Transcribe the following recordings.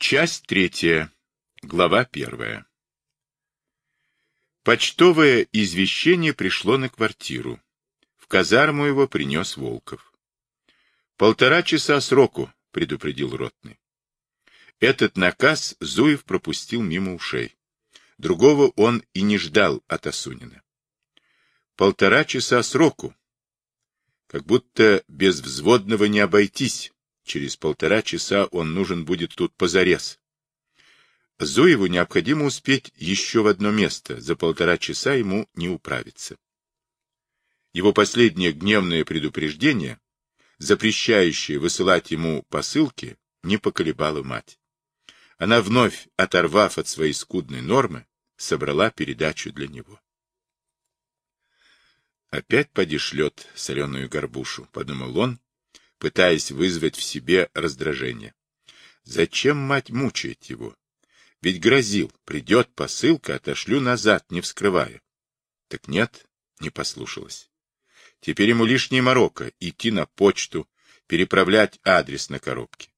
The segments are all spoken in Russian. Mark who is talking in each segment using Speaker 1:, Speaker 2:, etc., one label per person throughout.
Speaker 1: Часть третья. Глава первая. Почтовое извещение пришло на квартиру. В казарму его принес Волков. «Полтора часа сроку», — предупредил Ротный. Этот наказ Зуев пропустил мимо ушей. Другого он и не ждал от Осунина. Полтора часа сроку. Как будто без взводного не обойтись. Через полтора часа он нужен будет тут позарез. Зуеву необходимо успеть еще в одно место, за полтора часа ему не управиться. Его последнее гневное предупреждение, запрещающее высылать ему посылки, не поколебало мать. Она вновь, оторвав от своей скудной нормы, собрала передачу для него. «Опять поди шлет соленую горбушу», — подумал он, пытаясь вызвать в себе раздражение. Зачем мать мучает его? Ведь грозил, придет посылка, отошлю назад, не вскрывая. Так нет, не послушалась. Теперь ему лишнее морока идти на почту, переправлять адрес на коробке.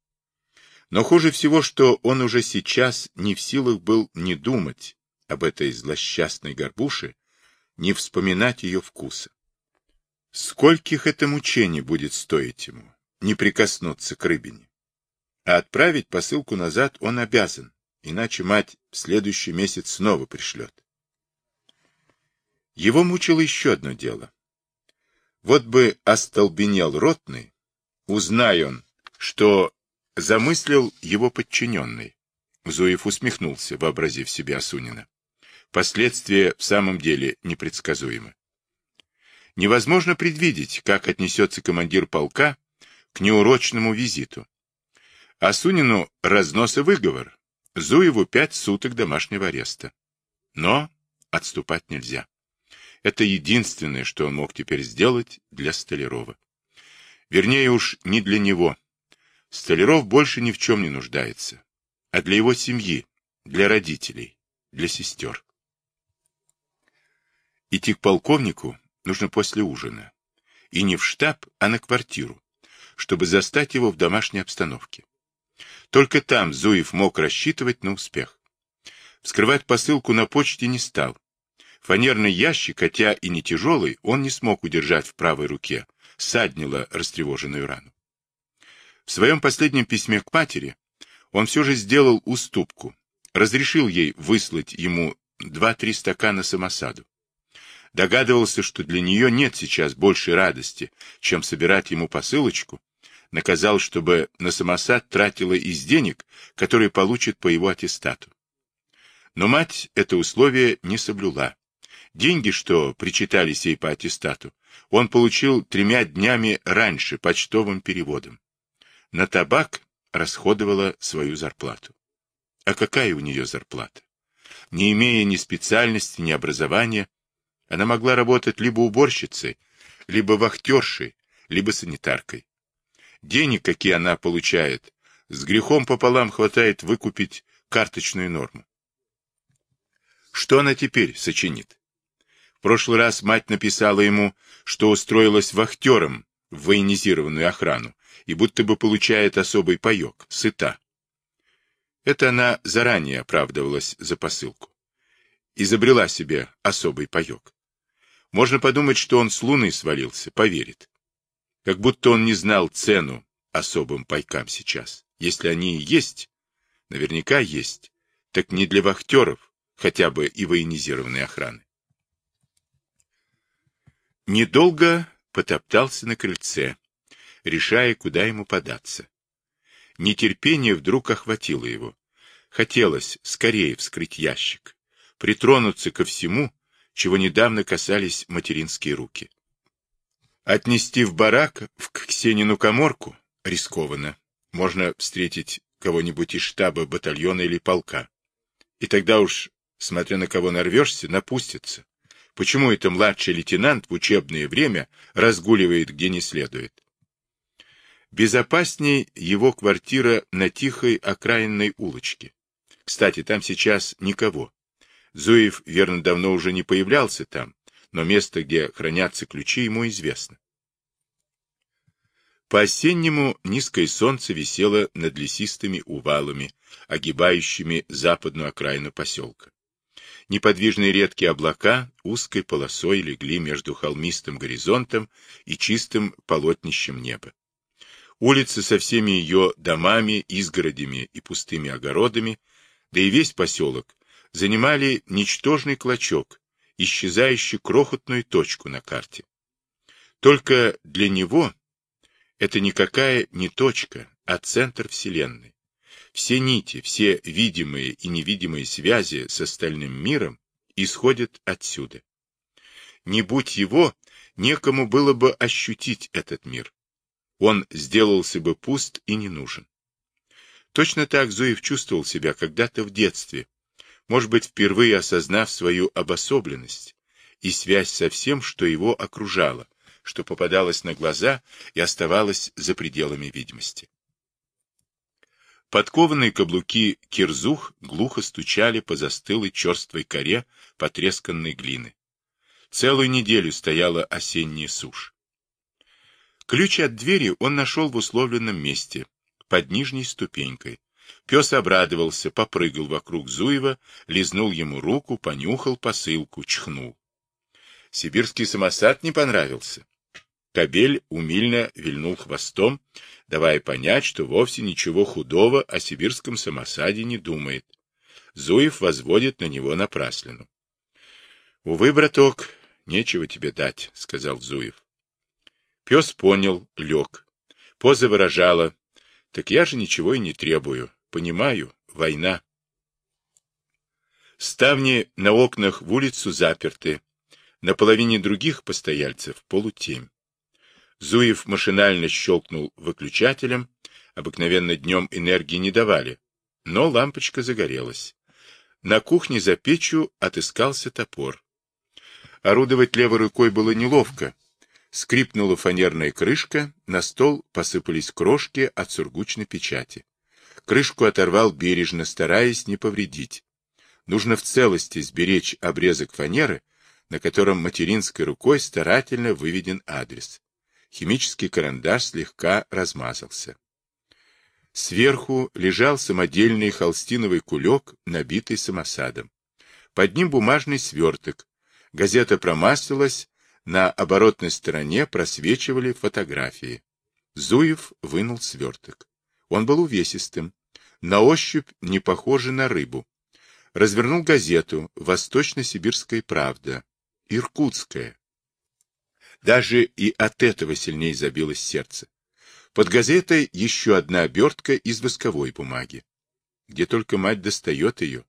Speaker 1: Но хуже всего, что он уже сейчас не в силах был не думать об этой злосчастной горбуше, не вспоминать ее вкуса. Скольких это мучений будет стоить ему, не прикоснуться к рыбине. А отправить посылку назад он обязан, иначе мать в следующий месяц снова пришлет. Его мучило еще одно дело. Вот бы остолбенел ротный, узнай он, что замыслил его подчиненный. Зуев усмехнулся, вообразив себе Асунина. Последствия в самом деле непредсказуемы. Невозможно предвидеть, как отнесется командир полка к неурочному визиту. Асунину разнос и выговор, Зуеву пять суток домашнего ареста. Но отступать нельзя. Это единственное, что он мог теперь сделать для Столярова. Вернее уж, не для него. Столяров больше ни в чем не нуждается, а для его семьи, для родителей, для сестер. Идти к полковнику нужно после ужина. И не в штаб, а на квартиру, чтобы застать его в домашней обстановке. Только там Зуев мог рассчитывать на успех. Вскрывать посылку на почте не стал. Фанерный ящик, хотя и не тяжелый, он не смог удержать в правой руке, саднило растревоженную рану. В своем последнем письме к матери он все же сделал уступку, разрешил ей выслать ему два-три стакана самосаду. Догадывался, что для нее нет сейчас большей радости, чем собирать ему посылочку, наказал, чтобы на самосад тратила из денег, которые получит по его аттестату. Но мать это условие не соблюла. Деньги, что причитались ей по аттестату, он получил тремя днями раньше почтовым переводом. На табак расходовала свою зарплату. А какая у нее зарплата? Не имея ни специальности, ни образования, она могла работать либо уборщицей, либо вахтершей, либо санитаркой. Денег, какие она получает, с грехом пополам хватает выкупить карточную норму. Что она теперь сочинит? В прошлый раз мать написала ему, что устроилась вахтером в военизированную охрану и будто бы получает особый паек, сыта. Это она заранее оправдывалась за посылку. Изобрела себе особый паек. Можно подумать, что он с луны свалился, поверит. Как будто он не знал цену особым пайкам сейчас. Если они и есть, наверняка есть, так не для вахтеров, хотя бы и военизированной охраны. Недолго потоптался на крыльце, решая, куда ему податься. Нетерпение вдруг охватило его. Хотелось скорее вскрыть ящик, притронуться ко всему, чего недавно касались материнские руки. Отнести в барак, в Ксенину коморку, рискованно. Можно встретить кого-нибудь из штаба, батальона или полка. И тогда уж, смотря на кого нарвешься, напустится. Почему это младший лейтенант в учебное время разгуливает где не следует? Безопасней его квартира на тихой окраинной улочке. Кстати, там сейчас никого. Зуев, верно, давно уже не появлялся там, но место, где хранятся ключи, ему известно. По-осеннему низкое солнце висело над лесистыми увалами, огибающими западную окраину поселка. Неподвижные редкие облака узкой полосой легли между холмистым горизонтом и чистым полотнищем неба. Улица со всеми ее домами, изгородями и пустыми огородами, да и весь поселок, занимали ничтожный клочок, исчезающий крохотную точку на карте. Только для него это никакая не точка, а центр Вселенной. Все нити, все видимые и невидимые связи с остальным миром исходят отсюда. Не будь его, некому было бы ощутить этот мир он сделался бы пуст и не нужен. Точно так Зуев чувствовал себя когда-то в детстве, может быть, впервые осознав свою обособленность и связь со всем, что его окружало, что попадалось на глаза и оставалось за пределами видимости. Подкованные каблуки кирзух глухо стучали по застылой черствой коре потресканной глины. Целую неделю стояла осенняя сушь. Ключ от двери он нашел в условленном месте, под нижней ступенькой. Пес обрадовался, попрыгал вокруг Зуева, лизнул ему руку, понюхал посылку, чхнул. Сибирский самосад не понравился. Кобель умильно вильнул хвостом, давая понять, что вовсе ничего худого о сибирском самосаде не думает. Зуев возводит на него напраслину. — Увы, браток, нечего тебе дать, — сказал Зуев. Пес понял, лег. Поза выражала. Так я же ничего и не требую. Понимаю, война. Ставни на окнах в улицу заперты. На половине других постояльцев полутемь. Зуев машинально щелкнул выключателем. Обыкновенно днем энергии не давали. Но лампочка загорелась. На кухне за печью отыскался топор. Орудовать левой рукой было неловко. Скрипнула фанерная крышка, на стол посыпались крошки от сургучной печати. Крышку оторвал бережно, стараясь не повредить. Нужно в целости сберечь обрезок фанеры, на котором материнской рукой старательно выведен адрес. Химический карандаш слегка размазался. Сверху лежал самодельный холстиновый кулек, набитый самосадом. Под ним бумажный сверток. Газета промаслилась, на оборотной стороне просвечивали фотографии. Зуев вынул сверток. Он был увесистым, на ощупь не похожий на рыбу. Развернул газету «Восточно-сибирская правда», «Иркутская». Даже и от этого сильнее забилось сердце. Под газетой еще одна обертка из восковой бумаги. Где только мать достает ее.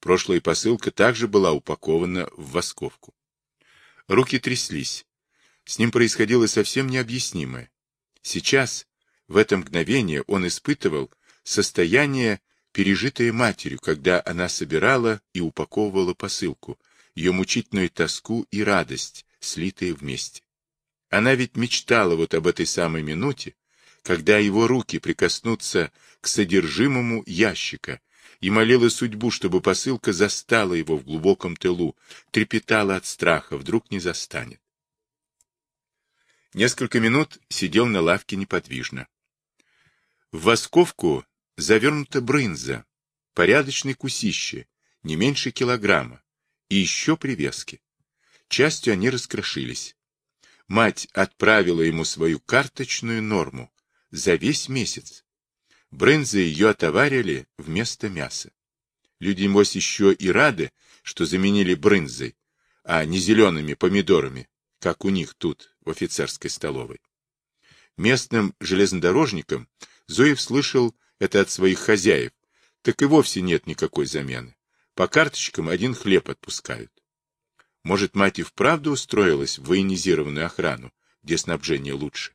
Speaker 1: Прошлая посылка также была упакована в восковку. Руки тряслись. С ним происходило совсем необъяснимое. Сейчас, в это мгновение, он испытывал состояние, пережитое матерью, когда она собирала и упаковывала посылку, ее мучительную тоску и радость, слитые вместе. Она ведь мечтала вот об этой самой минуте, когда его руки прикоснутся к содержимому ящика, и молила судьбу, чтобы посылка застала его в глубоком тылу, трепетала от страха, вдруг не застанет. Несколько минут сидел на лавке неподвижно. В восковку завернута брынза, порядочный кусище, не меньше килограмма, и еще привески. Частью они раскрошились. Мать отправила ему свою карточную норму за весь месяц. Брынзы ее отоварили вместо мяса. Люди, мось, еще и рады, что заменили брынзой, а не зелеными помидорами, как у них тут, в офицерской столовой. Местным железнодорожникам Зоев слышал это от своих хозяев, так и вовсе нет никакой замены. По карточкам один хлеб отпускают. Может, мать и вправду устроилась в военизированную охрану, где снабжение лучше.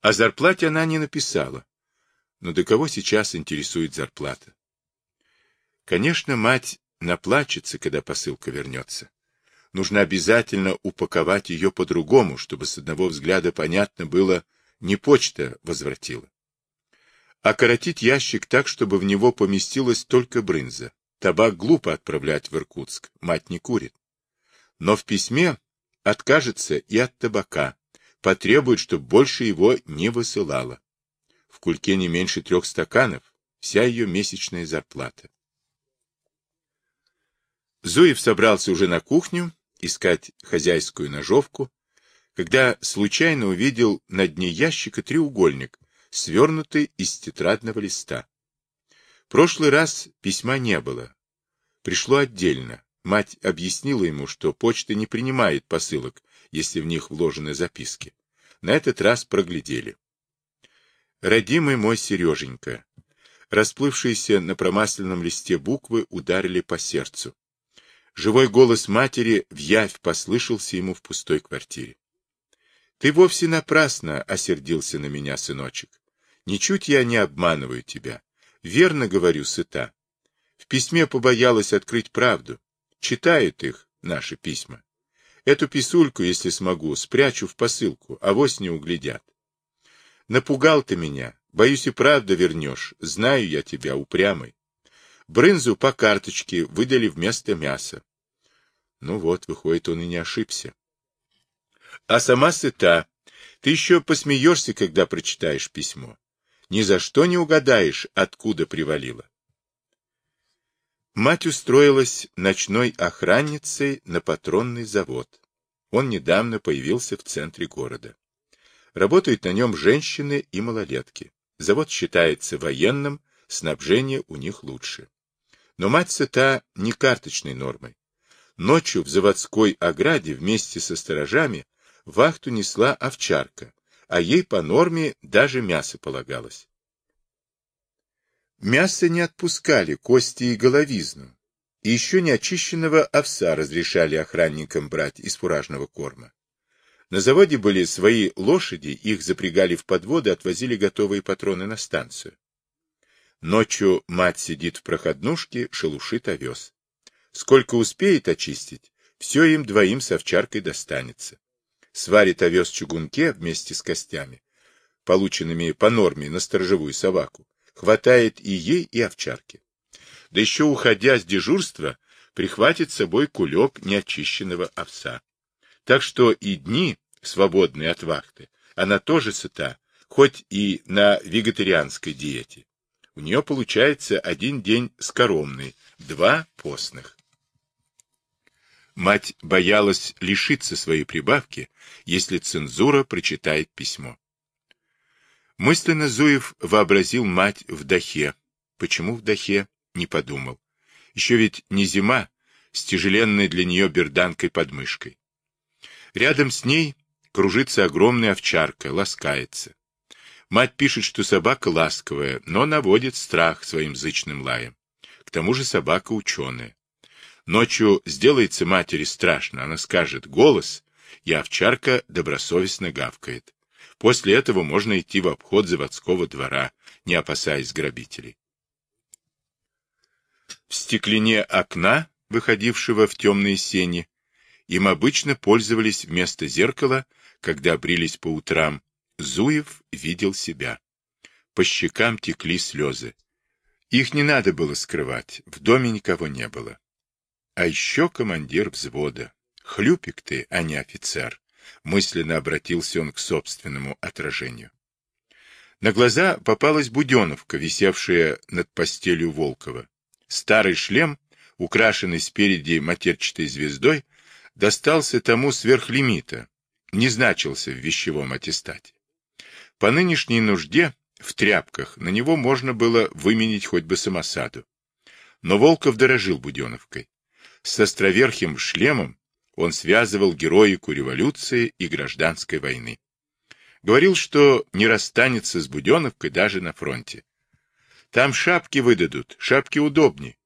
Speaker 1: О зарплате она не написала, но до кого сейчас интересует зарплата? Конечно, мать наплачется, когда посылка вернется. Нужно обязательно упаковать ее по-другому, чтобы с одного взгляда понятно было, не почта возвратила. А коротить ящик так, чтобы в него поместилась только брынза. Табак глупо отправлять в Иркутск, мать не курит. Но в письме откажется и от табака, потребует, чтобы больше его не высылала. В кульке не меньше трех стаканов, вся ее месячная зарплата. Зуев собрался уже на кухню искать хозяйскую ножовку, когда случайно увидел на дне ящика треугольник, свернутый из тетрадного листа. Прошлый раз письма не было. Пришло отдельно. Мать объяснила ему, что почта не принимает посылок, если в них вложены записки. На этот раз проглядели. «Родимый мой Сереженька». Расплывшиеся на промасленном листе буквы ударили по сердцу. Живой голос матери в послышался ему в пустой квартире. Ты вовсе напрасно осердился на меня, сыночек. Ничуть я не обманываю тебя. Верно говорю, сыта. В письме побоялась открыть правду. Читают их, наши письма. Эту писульку, если смогу, спрячу в посылку, а вось не углядят. Напугал ты меня. Боюсь, и правда вернешь. Знаю я тебя, упрямый. Брынзу по карточке выдали вместо мяса. Ну вот, выходит, он и не ошибся. А сама сыта. Ты еще посмеешься, когда прочитаешь письмо. Ни за что не угадаешь, откуда привалило. Мать устроилась ночной охранницей на патронный завод. Он недавно появился в центре города. Работают на нем женщины и малолетки. Завод считается военным, снабжение у них лучше. Но мать сыта не карточной нормой. Ночью в заводской ограде вместе со сторожами вахту несла овчарка, а ей по норме даже мясо полагалось. Мясо не отпускали, кости и головизну, и еще не очищенного овса разрешали охранникам брать из фуражного корма. На заводе были свои лошади, их запрягали в подводы, отвозили готовые патроны на станцию. Ночью мать сидит в проходнушке, шелушит овес. Сколько успеет очистить, все им двоим с овчаркой достанется сварит овес чугунке вместе с костями, полученными по норме на сторожевую собаку, хватает и ей, и овчарке. Да еще, уходя с дежурства, прихватит с собой кулек неочищенного овса. Так что и дни, свободные от вахты, она тоже сыта, хоть и на вегетарианской диете. У нее получается один день скоромный, два постных. Мать боялась лишиться своей прибавки, если цензура прочитает письмо. Мысленно Зуев вообразил мать в Дахе. Почему в Дахе? Не подумал. Еще ведь не зима, с тяжеленной для нее берданкой под мышкой. Рядом с ней кружится огромная овчарка, ласкается. Мать пишет, что собака ласковая, но наводит страх своим зычным лаем. К тому же собака ученая. Ночью сделается матери страшно, она скажет «голос», и овчарка добросовестно гавкает. После этого можно идти в обход заводского двора, не опасаясь грабителей. В стеклине окна, выходившего в темные сени, им обычно пользовались вместо зеркала, когда брились по утрам. Зуев видел себя. По щекам текли слезы. Их не надо было скрывать, в доме никого не было. А еще командир взвода. Хлюпик ты, а не офицер. Мысленно обратился он к собственному отражению. На глаза попалась буденовка, висевшая над постелью Волкова. Старый шлем, украшенный спереди матерчатой звездой, достался тому сверхлимита, не значился в вещевом аттестате. По нынешней нужде в тряпках на него можно было выменить хоть бы самосаду. Но Волков дорожил Буденовкой. С островерхим шлемом он связывал героику революции и гражданской войны. Говорил, что не расстанется с Буденовкой даже на фронте. Там шапки выдадут, шапки удобнее.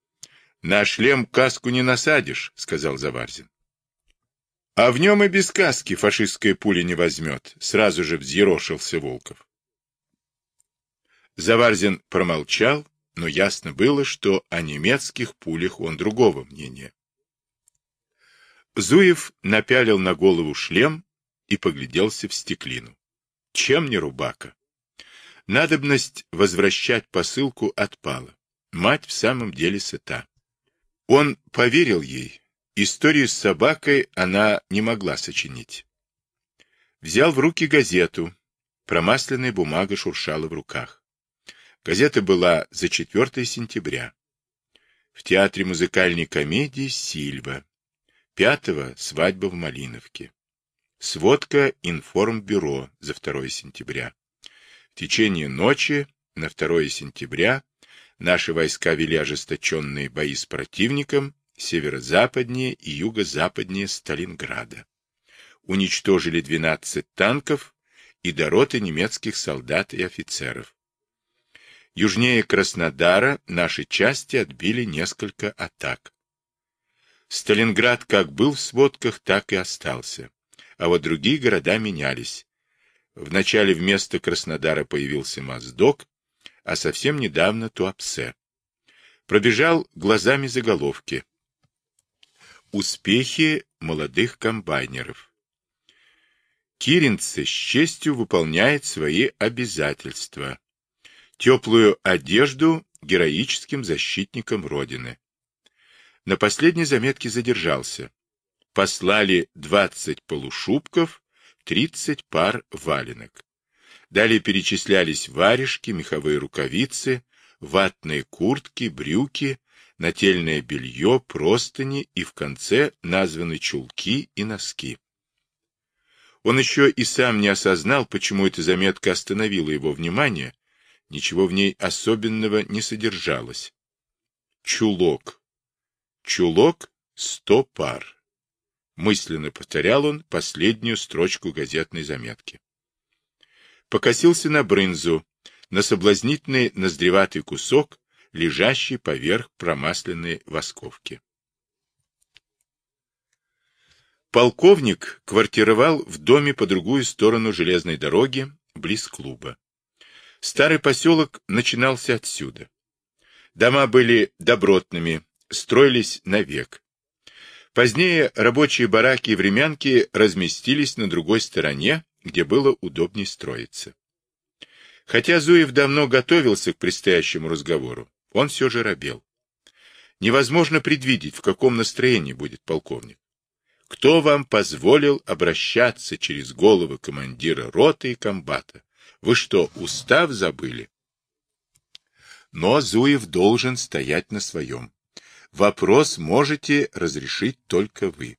Speaker 1: На шлем каску не насадишь, сказал Заварзин. А в нем и без каски фашистская пуля не возьмет, сразу же взъерошился Волков. Заварзин промолчал, но ясно было, что о немецких пулях он другого мнения. Зуев напялил на голову шлем и погляделся в стеклину. Чем не рубака? Надобность возвращать посылку отпала. Мать в самом деле сыта. Он поверил ей. Историю с собакой она не могла сочинить. Взял в руки газету. Промасленная бумага шуршала в руках. Газета была за 4 сентября. В театре музыкальной комедии «Сильва». Пятого свадьба в Малиновке. Сводка информбюро за 2 сентября. В течение ночи на 2 сентября наши войска вели ожесточенные бои с противником северо-западнее и юго-западнее Сталинграда. Уничтожили 12 танков и дороты немецких солдат и офицеров. Южнее Краснодара наши части отбили несколько атак. Сталинград как был в сводках, так и остался. А вот другие города менялись. Вначале вместо Краснодара появился Моздок, а совсем недавно Туапсе. Пробежал глазами заголовки. Успехи молодых комбайнеров. Киринцы с честью выполняет свои обязательства. Теплую одежду героическим защитникам Родины. На последней заметке задержался. Послали 20 полушубков, 30 пар валенок. Далее перечислялись варежки, меховые рукавицы, ватные куртки, брюки, нательное белье, простыни и в конце названы чулки и носки. Он еще и сам не осознал, почему эта заметка остановила его внимание, ничего в ней особенного не содержалось. Чулок. Чулок — сто пар. Мысленно повторял он последнюю строчку газетной заметки. Покосился на брынзу, на соблазнительный ноздреватый кусок, лежащий поверх промасленной восковки. Полковник квартировал в доме по другую сторону железной дороги, близ клуба. Старый поселок начинался отсюда. Дома были добротными, строились навек. Позднее рабочие бараки и времянки разместились на другой стороне, где было удобнее строиться. Хотя Зуев давно готовился к предстоящему разговору, он все же робел. Невозможно предвидеть, в каком настроении будет полковник. Кто вам позволил обращаться через головы командира роты и комбата? Вы что, устав забыли? Но Зуев должен стоять на своем. Вопрос можете разрешить только вы.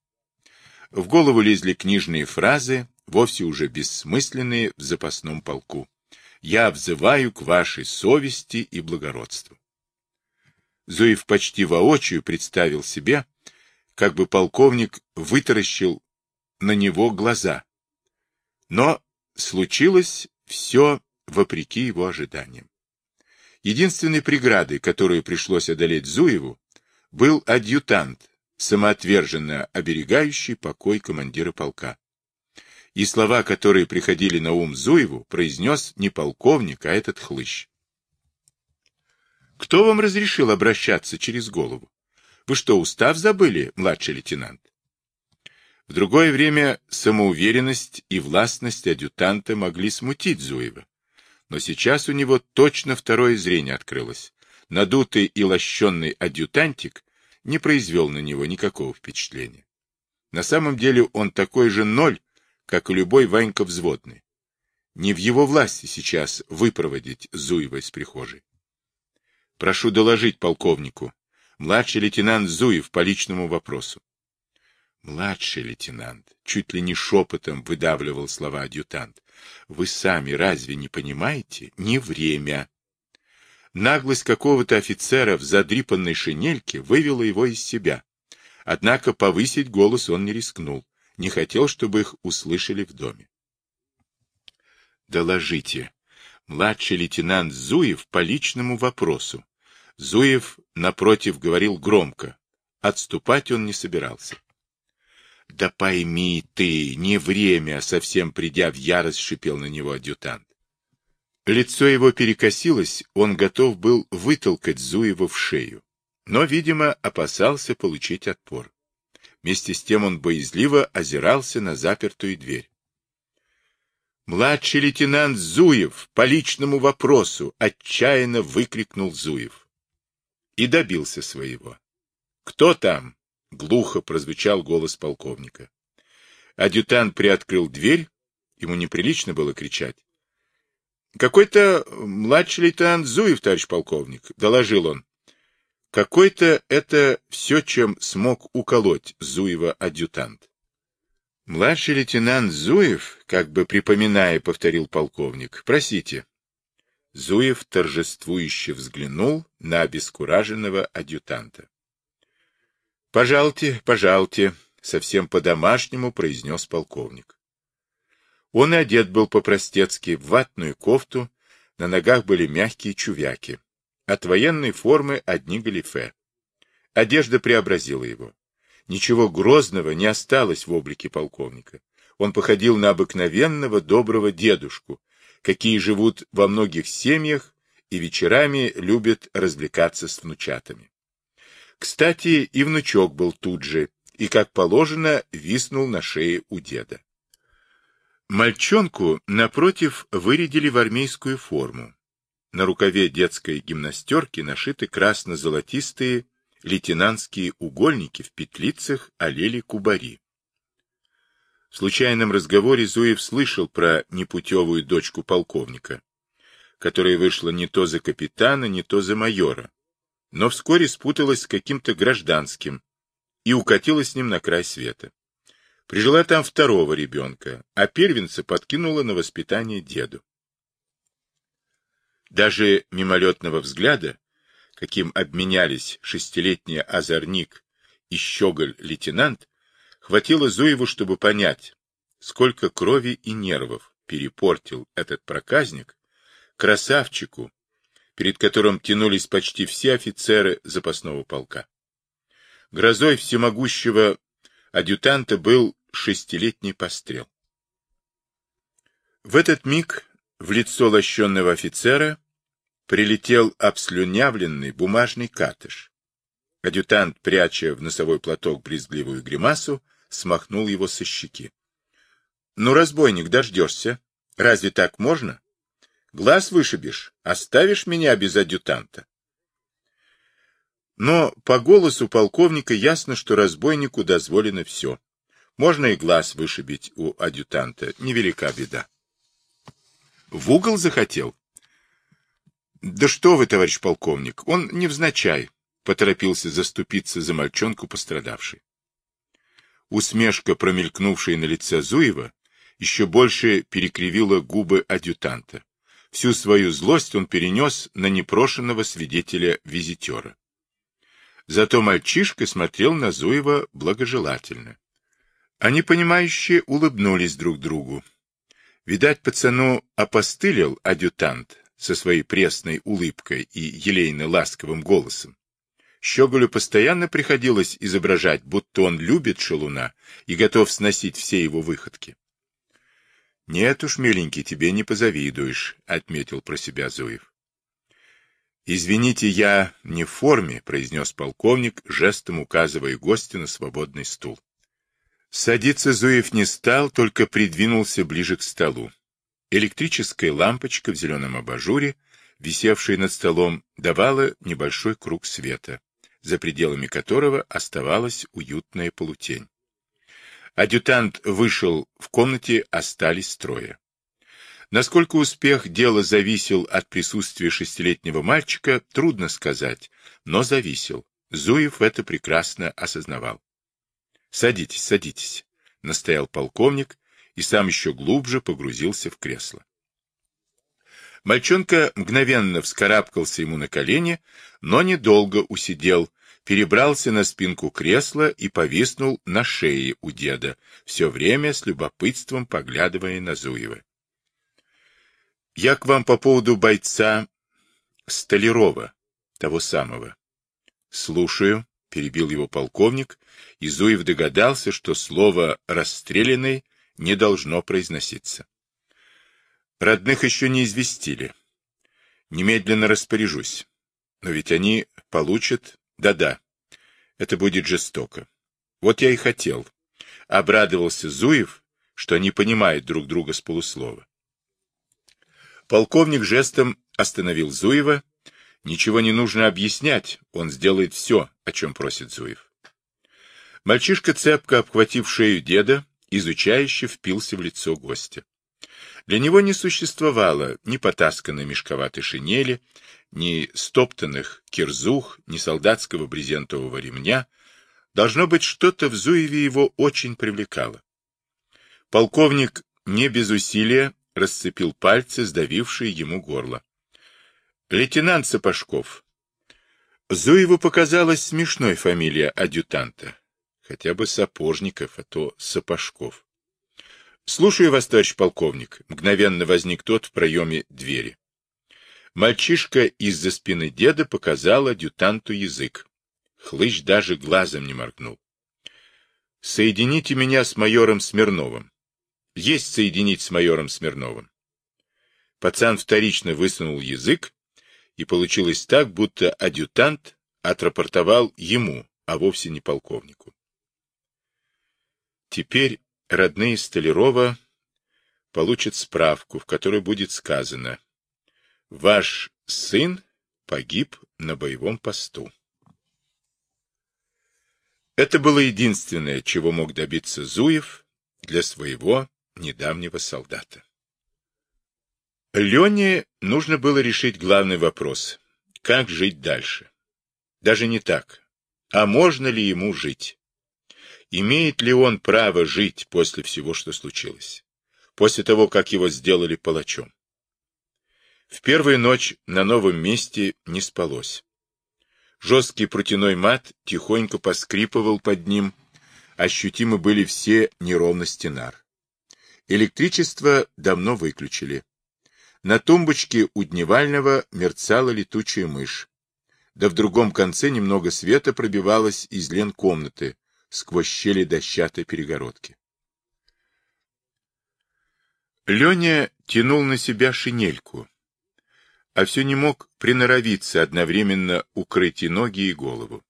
Speaker 1: В голову лезли книжные фразы, вовсе уже бессмысленные в запасном полку. Я взываю к вашей совести и благородству. Зуев почти воочию представил себе, как бы полковник вытаращил на него глаза. Но случилось все вопреки его ожиданиям. Единственной преградой, которую пришлось одолеть Зуеву, был адъютант, самоотверженно оберегающий покой командира полка. И слова, которые приходили на ум Зуеву, произнес не полковник, а этот хлыщ. Кто вам разрешил обращаться через голову? Вы что, устав забыли, младший лейтенант? В другое время самоуверенность и властность адъютанта могли смутить Зуева. Но сейчас у него точно второе зрение открылось. Надутый и лощенный адъютантик не произвел на него никакого впечатления. На самом деле он такой же ноль, как и любой Ванька взводный. Не в его власти сейчас выпроводить Зуева из прихожей. Прошу доложить полковнику. Младший лейтенант Зуев по личному вопросу. Младший лейтенант, чуть ли не шепотом выдавливал слова адъютант. Вы сами разве не понимаете? Не время. Наглость какого-то офицера в задрипанной шинельке вывела его из себя. Однако повысить голос он не рискнул. Не хотел, чтобы их услышали в доме. Доложите. Младший лейтенант Зуев по личному вопросу. Зуев, напротив, говорил громко. Отступать он не собирался. «Да пойми ты, не время!» — совсем придя в ярость, шипел на него адъютант. Лицо его перекосилось, он готов был вытолкать Зуева в шею, но, видимо, опасался получить отпор. Вместе с тем он боязливо озирался на запертую дверь. «Младший лейтенант Зуев по личному вопросу!» — отчаянно выкрикнул Зуев и добился своего. «Кто там?» — глухо прозвучал голос полковника. Адъютант приоткрыл дверь Ему неприлично было кричать. Какой-то младший лейтенант Зуев, товарищ полковник, доложил он. Какой-то это все, чем смог уколоть Зуева адъютант. Младший лейтенант Зуев, как бы припоминая, повторил полковник, просите. Зуев торжествующе взглянул на обескураженного адъютанта. «Пожалуйте, пожалуйте», — совсем по-домашнему произнес полковник. Он и одет был по-простецки в ватную кофту, на ногах были мягкие чувяки. От военной формы одни галифе. Одежда преобразила его. Ничего грозного не осталось в облике полковника. Он походил на обыкновенного доброго дедушку, какие живут во многих семьях и вечерами любят развлекаться с внучатами. Кстати, и внучок был тут же, и, как положено, виснул на шее у деда. Мальчонку, напротив, вырядили в армейскую форму. На рукаве детской гимнастерки нашиты красно-золотистые лейтенантские угольники в петлицах олели кубари. В случайном разговоре Зуев слышал про непутевую дочку полковника, которая вышла не то за капитана, не то за майора, но вскоре спуталась с каким-то гражданским и укатила с ним на край света. Прижила там второго ребенка, а первенца подкинула на воспитание деду. Даже мимолетного взгляда, каким обменялись шестилетний озорник и щеголь-лейтенант, хватило Зуеву, чтобы понять, сколько крови и нервов перепортил этот проказник красавчику, перед которым тянулись почти все офицеры запасного полка. Грозой всемогущего адъютанта был шестилетний пострел. В этот миг в лицо лощенного офицера прилетел обслюнявленный бумажный катыш. Адъютант, пряча в носовой платок брезгливую гримасу, смахнул его со щеки. — Ну, разбойник, дождешься. Разве так можно? Глаз вышибешь, оставишь меня без адъютанта. Но по голосу полковника ясно, что разбойнику дозволено все. Можно и глаз вышибить у адъютанта, невелика беда. В угол захотел? Да что вы, товарищ полковник, он невзначай, поторопился заступиться за мальчонку пострадавший. Усмешка, промелькнувшая на лице Зуева, еще больше перекривила губы адъютанта. Всю свою злость он перенес на непрошенного свидетеля-визитера. Зато мальчишка смотрел на Зуева благожелательно. Они, понимающие, улыбнулись друг другу. Видать, пацану опостылил адъютант со своей пресной улыбкой и елейно-ласковым голосом. Щеголю постоянно приходилось изображать, будто он любит шалуна и готов сносить все его выходки. — Нет уж, миленький, тебе не позавидуешь, — отметил про себя Зуев. — Извините, я не в форме, — произнес полковник, жестом указывая гостю на свободный стул. Садиться Зуев не стал, только придвинулся ближе к столу. Электрическая лампочка в зеленом абажуре, висевшая над столом, давала небольшой круг света, за пределами которого оставалась уютная полутень. Адъютант вышел, в комнате остались трое. Насколько успех дела зависел от присутствия шестилетнего мальчика, трудно сказать, но зависел. Зуев это прекрасно осознавал. Садитесь, садитесь, — настоял полковник и сам еще глубже погрузился в кресло. Мальчонка мгновенно вскарабкался ему на колени, но недолго усидел, перебрался на спинку кресла и повиснул на шее у деда, все время с любопытством поглядывая на Зуева. — Я к вам по поводу бойца Столярова, того самого. — Слушаю, — перебил его полковник, и Зуев догадался, что слово «расстрелянный» не должно произноситься. Родных еще не известили. Немедленно распоряжусь. Но ведь они получат... Да-да, это будет жестоко. Вот я и хотел. Обрадовался Зуев, что они понимают друг друга с полуслова. Полковник жестом остановил Зуева. Ничего не нужно объяснять, он сделает все, о чем просит Зуев. Мальчишка, цепко обхватив шею деда, изучающе впился в лицо гостя. Для него не существовало ни потасканной мешковатой шинели, ни стоптанных кирзух, ни солдатского брезентового ремня. Должно быть, что-то в Зуеве его очень привлекало. Полковник не без усилия расцепил пальцы, сдавившие ему горло. Лейтенант Сапожков. Зуеву показалась смешной фамилия адъютанта. Хотя бы Сапожников, а то Сапожков. Слушаю вас, товарищ полковник. Мгновенно возник тот в проеме двери. Мальчишка из-за спины деда показал адъютанту язык. Хлыщ даже глазом не моргнул. Соедините меня с майором Смирновым. Есть соединить с майором Смирновым. Пацан вторично высунул язык, и получилось так, будто адъютант отрапортовал ему, а вовсе не полковнику. Теперь родные Столярова получат справку, в которой будет сказано «Ваш сын погиб на боевом посту». Это было единственное, чего мог добиться Зуев для своего недавнего солдата. Лене нужно было решить главный вопрос – как жить дальше. Даже не так, а можно ли ему жить? Имеет ли он право жить после всего, что случилось? После того, как его сделали палачом? В первую ночь на новом месте не спалось. Жесткий прутяной мат тихонько поскрипывал под ним, ощутимы были все неровности нар. Электричество давно выключили. На тумбочке у дневального мерцала летучая мышь. Да в другом конце немного света пробивалось из лен комнаты, сквозь щели дощатой перегородки. Леня тянул на себя шинельку, а все не мог приноровиться одновременно укрыть и ноги, и голову.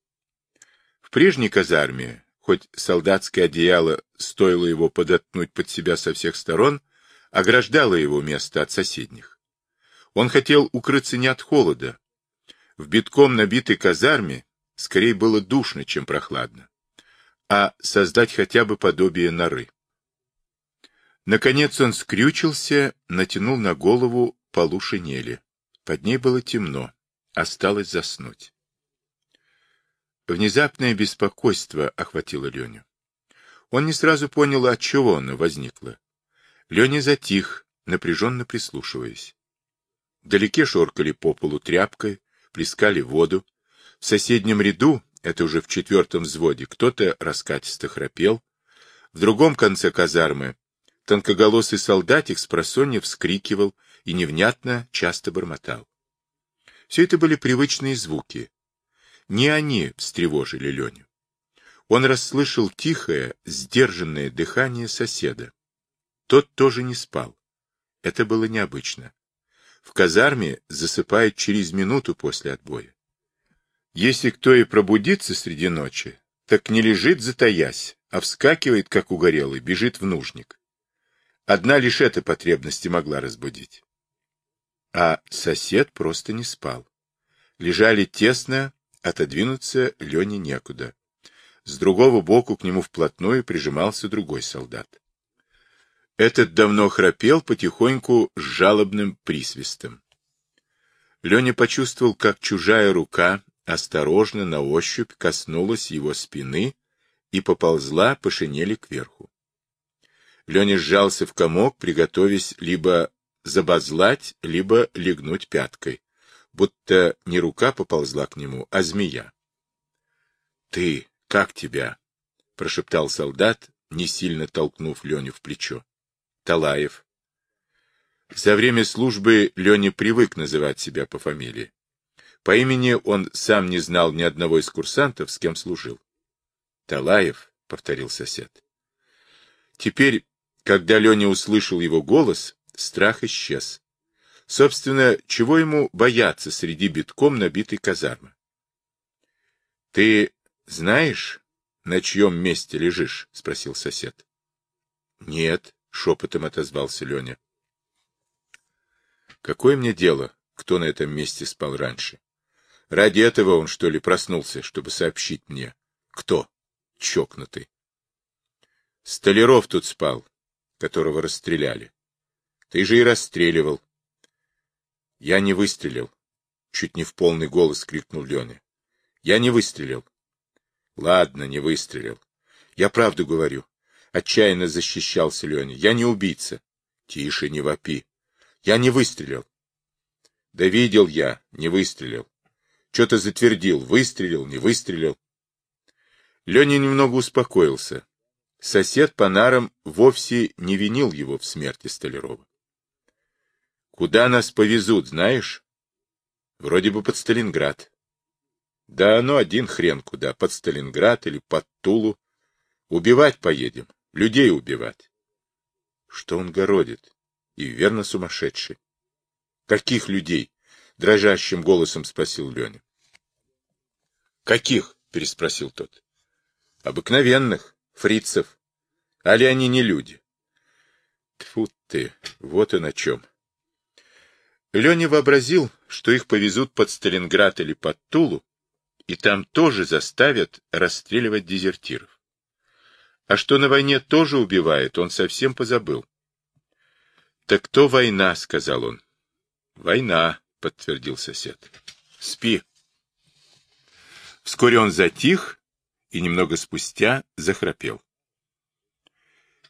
Speaker 1: В прежней казарме, хоть солдатское одеяло стоило его подоткнуть под себя со всех сторон, ограждало его место от соседних. Он хотел укрыться не от холода. В битком набитой казарме скорее было душно, чем прохладно а создать хотя бы подобие норы. Наконец он скрючился, натянул на голову полу шинели. Под ней было темно, осталось заснуть. Внезапное беспокойство охватило Леню. Он не сразу понял, от чего оно возникло. Леня затих, напряженно прислушиваясь. Вдалеке шоркали по полу тряпкой, плескали воду. В соседнем ряду это уже в четвертом взводе, кто-то раскатисто храпел. В другом конце казармы тонкоголосый солдатик с просонья вскрикивал и невнятно часто бормотал. Все это были привычные звуки. Не они встревожили Леню. Он расслышал тихое, сдержанное дыхание соседа. Тот тоже не спал. Это было необычно. В казарме засыпают через минуту после отбоя. Если кто и пробудится среди ночи, так не лежит затаясь, а вскакивает, как угорелый, бежит в нужник. Одна лишь эта потребность и могла разбудить. А сосед просто не спал. Лежали тесно, отодвинуться Лене некуда. С другого боку к нему вплотную прижимался другой солдат. Этот давно храпел потихоньку с жалобным присвистом. Леня почувствовал, как чужая рука осторожно на ощупь коснулась его спины и поползла по шинели кверху. Леня сжался в комок, приготовясь либо забозлать, либо легнуть пяткой, будто не рука поползла к нему, а змея. — Ты, как тебя? — прошептал солдат, не сильно толкнув Леню в плечо. — Талаев. За время службы Леня привык называть себя по фамилии. По имени он сам не знал ни одного из курсантов, с кем служил. «Талаев», — повторил сосед. Теперь, когда Леня услышал его голос, страх исчез. Собственно, чего ему бояться среди битком набитой казармы? — Ты знаешь, на чьем месте лежишь? — спросил сосед. — Нет, — шепотом отозвался Леня. — Какое мне дело, кто на этом месте спал раньше? Ради этого он, что ли, проснулся, чтобы сообщить мне? Кто? Чокнутый. Столяров тут спал, которого расстреляли. Ты же и расстреливал. Я не выстрелил. Чуть не в полный голос крикнул Леня. Я не выстрелил. Ладно, не выстрелил. Я правду говорю. Отчаянно защищался Леня. Я не убийца. Тише, не вопи. Я не выстрелил. Да видел я, не выстрелил. Что-то затвердил, выстрелил, не выстрелил. Леня немного успокоился. Сосед по нарам вовсе не винил его в смерти Столярова. Куда нас повезут, знаешь? Вроде бы под Сталинград. Да ну один хрен куда, под Сталинград или под Тулу. Убивать поедем, людей убивать. Что он городит? И верно сумасшедший. Каких людей? Дрожащим голосом спросил Леня. Каких? Переспросил тот. Обыкновенных, фрицев. Али они не люди? Тьфу ты, вот и на чем. Леня вообразил, что их повезут под Сталинград или под Тулу, и там тоже заставят расстреливать дезертиров. А что на войне тоже убивает, он совсем позабыл. — Так то война, — сказал он. — Война, — подтвердил сосед. — Спи. Вскоре он затих и немного спустя захрапел.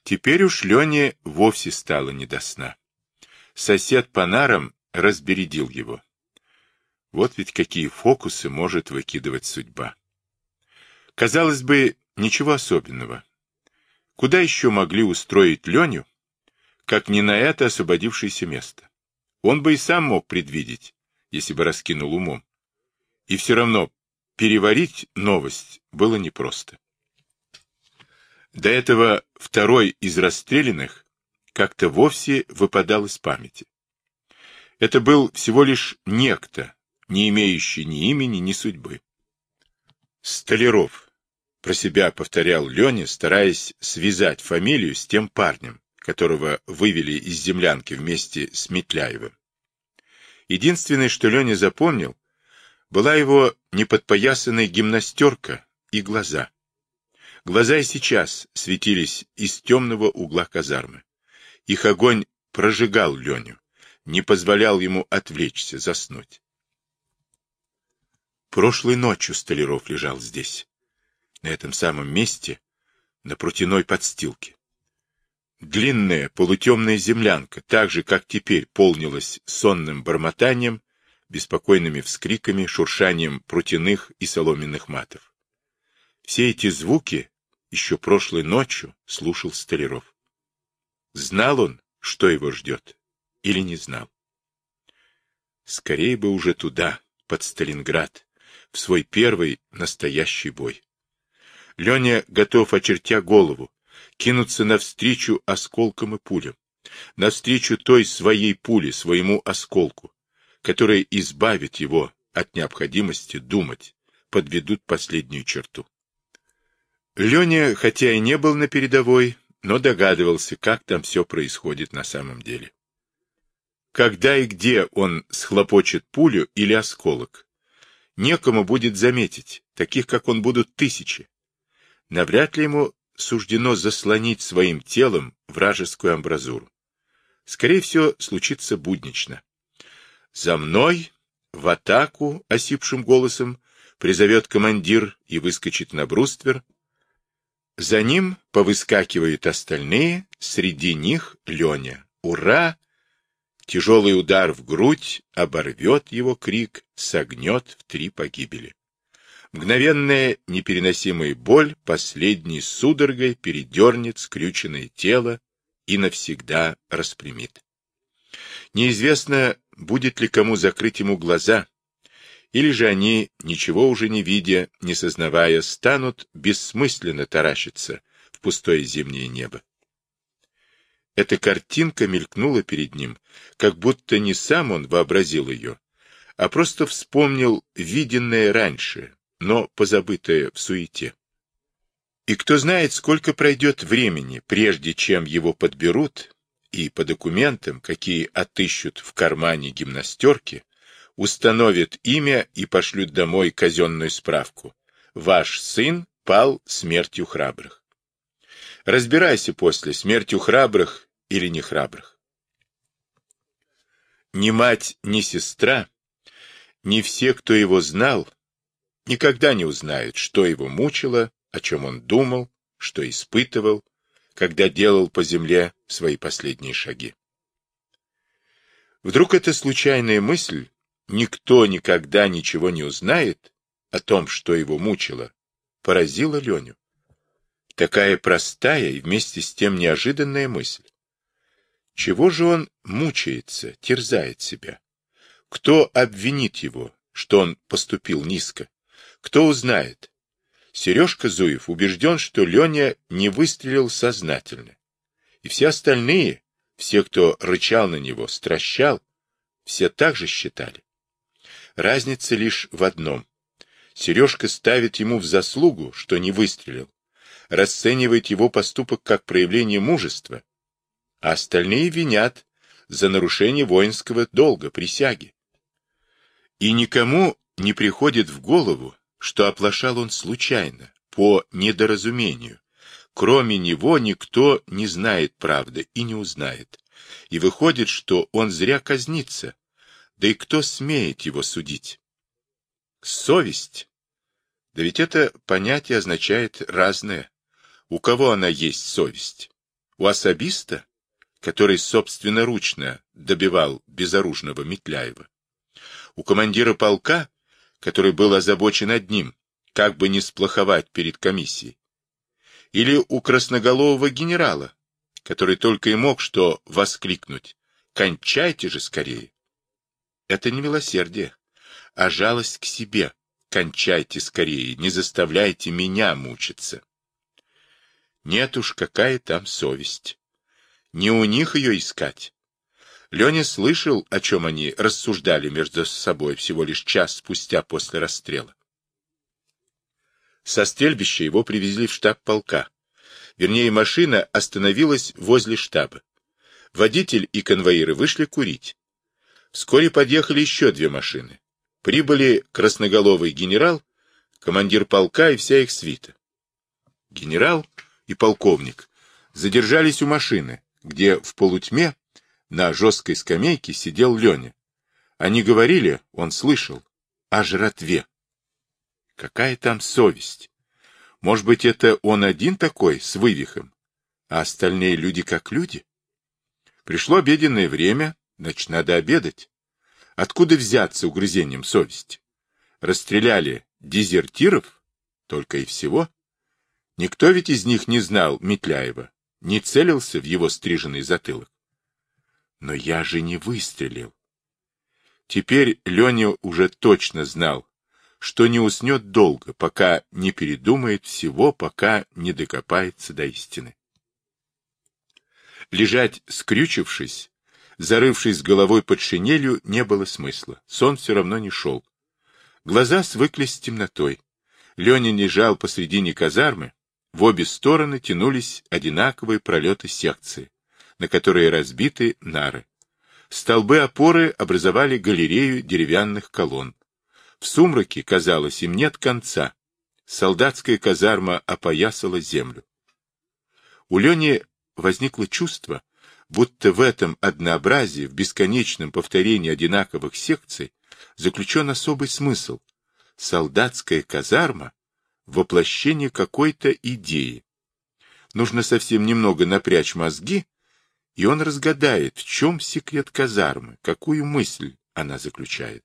Speaker 1: Теперь уж Лене вовсе стало не до сна. Сосед по нарам разбередил его. Вот ведь какие фокусы может выкидывать судьба. Казалось бы, ничего особенного. Куда еще могли устроить Леню, как не на это освободившееся место? Он бы и сам мог предвидеть, если бы раскинул умом. И все равно переварить новость было непросто. До этого второй из расстрелянных как-то вовсе выпадал из памяти. Это был всего лишь некто, не имеющий ни имени, ни судьбы. Столяров, про себя повторял Леня, стараясь связать фамилию с тем парнем, которого вывели из землянки вместе с Метляевым. Единственное, что Леня запомнил, была его неподпоясанная гимнастерка и глаза. Глаза и сейчас светились из темного угла казармы. Их огонь прожигал Леню, не позволял ему отвлечься, заснуть. Прошлой ночью Столяров лежал здесь, на этом самом месте, на прутяной подстилке. Длинная полутемная землянка, так же, как теперь, полнилась сонным бормотанием, беспокойными вскриками, шуршанием прутяных и соломенных матов. Все эти звуки еще прошлой ночью слушал Столяров. Знал он, что его ждет, или не знал? Скорее бы уже туда, под Сталинград, в свой первый настоящий бой. Леня готов, очертя голову, кинуться навстречу осколкам и пулям, навстречу той своей пуле, своему осколку, которая избавит его от необходимости думать, подведут последнюю черту. Леня, хотя и не был на передовой, но догадывался, как там все происходит на самом деле. Когда и где он схлопочет пулю или осколок, некому будет заметить, таких, как он, будут тысячи. Навряд ли ему суждено заслонить своим телом вражескую амбразуру. Скорее всего, случится буднично. «За мной!» — в атаку осипшим голосом призовет командир и выскочит на бруствер. За ним повыскакивают остальные, среди них Леня. «Ура!» Тяжелый удар в грудь оборвет его крик, согнет в три погибели. Мгновенная непереносимая боль последней судорогой передернет скрюченное тело и навсегда распрямит. Неизвестно, будет ли кому закрыть ему глаза, или же они, ничего уже не видя, не сознавая, станут бессмысленно таращиться в пустое зимнее небо. Эта картинка мелькнула перед ним, как будто не сам он вообразил ее, а просто вспомнил виденное раньше, но позабытое в суете. И кто знает, сколько пройдет времени, прежде чем его подберут, и по документам, какие отыщут в кармане гимнастерки, установят имя и пошлют домой казенную справку. Ваш сын пал смертью храбрых. Разбирайся после, смертью храбрых или не храбрых. Ни мать, ни сестра, ни все, кто его знал, никогда не узнают, что его мучило, о чем он думал, что испытывал, когда делал по земле свои последние шаги. Вдруг эта случайная мысль «никто никогда ничего не узнает» о том, что его мучило, поразила Леню. Такая простая и вместе с тем неожиданная мысль. Чего же он мучается, терзает себя? Кто обвинит его, что он поступил низко? Кто узнает? Сережка Зуев убежден, что Леня не выстрелил сознательно. И все остальные, все, кто рычал на него, стращал, все так же считали. Разница лишь в одном. Сережка ставит ему в заслугу, что не выстрелил, расценивает его поступок как проявление мужества, а остальные винят за нарушение воинского долга, присяги. И никому не приходит в голову, что оплошал он случайно, по недоразумению. Кроме него никто не знает правды и не узнает. И выходит, что он зря казнится. Да и кто смеет его судить? Совесть. Да ведь это понятие означает разное. У кого она есть совесть? У особиста, который собственноручно добивал безоружного Метляева? у командира полка, который был озабочен одним, как бы не сплоховать перед комиссией, или у красноголового генерала, который только и мог что воскликнуть «Кончайте же скорее!» Это не милосердие, а жалость к себе. Кончайте скорее, не заставляйте меня мучиться. Нет уж, какая там совесть. Не у них ее искать. Леня слышал, о чем они рассуждали между собой всего лишь час спустя после расстрела. Со стрельбища его привезли в штаб полка. Вернее, машина остановилась возле штаба. Водитель и конвоиры вышли курить. Вскоре подъехали еще две машины. Прибыли красноголовый генерал, командир полка и вся их свита. Генерал и полковник задержались у машины, где в полутьме на жесткой скамейке сидел Леня. Они говорили, он слышал, о жратве. Какая там совесть? Может быть, это он один такой, с вывихом, а остальные люди как люди? Пришло обеденное время, значит, надо обедать. Откуда взяться угрызением совести? Расстреляли дезертиров? Только и всего. Никто ведь из них не знал Метляева, не целился в его стриженный затылок. Но я же не выстрелил. Теперь Леня уже точно знал, что не уснет долго, пока не передумает всего, пока не докопается до истины. Лежать скрючившись, зарывшись головой под шинелью, не было смысла. Сон все равно не шел. Глаза свыклись с темнотой. Леня лежал посредине казармы, в обе стороны тянулись одинаковые пролеты секции на которые разбиты нары. Столбы опоры образовали галерею деревянных колонн. В сумраке, казалось, им нет конца. Солдатская казарма опоясала землю. У Лени возникло чувство, будто в этом однообразии, в бесконечном повторении одинаковых секций, заключен особый смысл. Солдатская казарма — воплощение какой-то идеи. Нужно совсем немного напрячь мозги, и он разгадает, в чем секрет казармы, какую мысль она заключает.